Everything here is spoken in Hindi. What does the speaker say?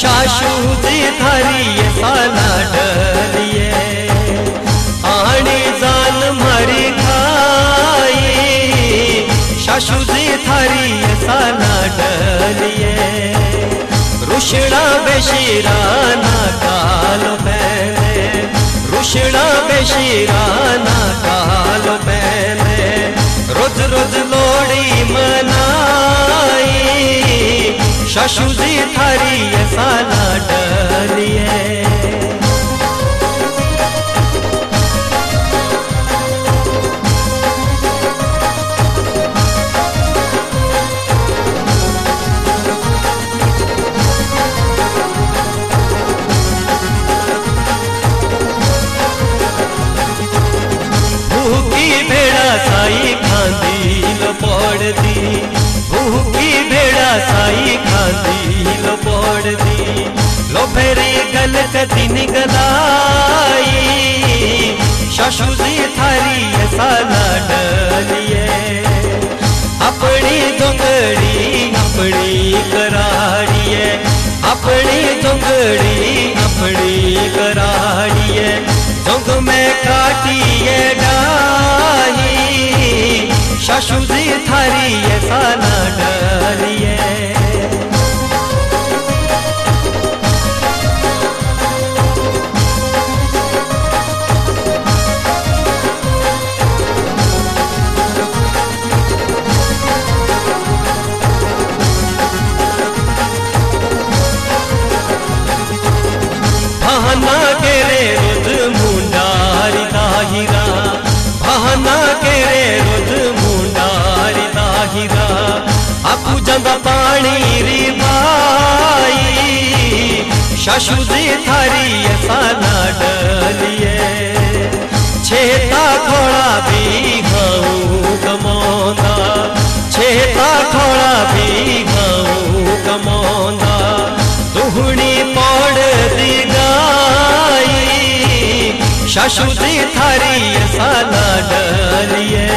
शाशु जी थारी साला डलिए आणी जान मारी खाई शाशु जी थारी साला डलिए रुशड़ा बेशीराना कालो पहले। रुशड़ा बेशीराना कालो पहले। रोज रोज लोड़ी मनाई शशु जी थारी भेड़ा साई खांदी लो पोड़ दी भूखी भेड़ा साई खांदी लो पोड़ दी लो फेरी गल कदी निगलाई शशुजी थारी साला डलिए। अपनी दुंगड़ी अपनी कराड़िए अपनी दुंगड़ी शशुजी थारी साला डलिए बहाना पानी शशु जी थारी साला डलिए छेता खोड़ा भी गाऊं कमौंदा। छेता खोड़ा भी गाऊं कमौंदा। दुहनी पौड़ दी गाई। शशु जी थारी साला डलिए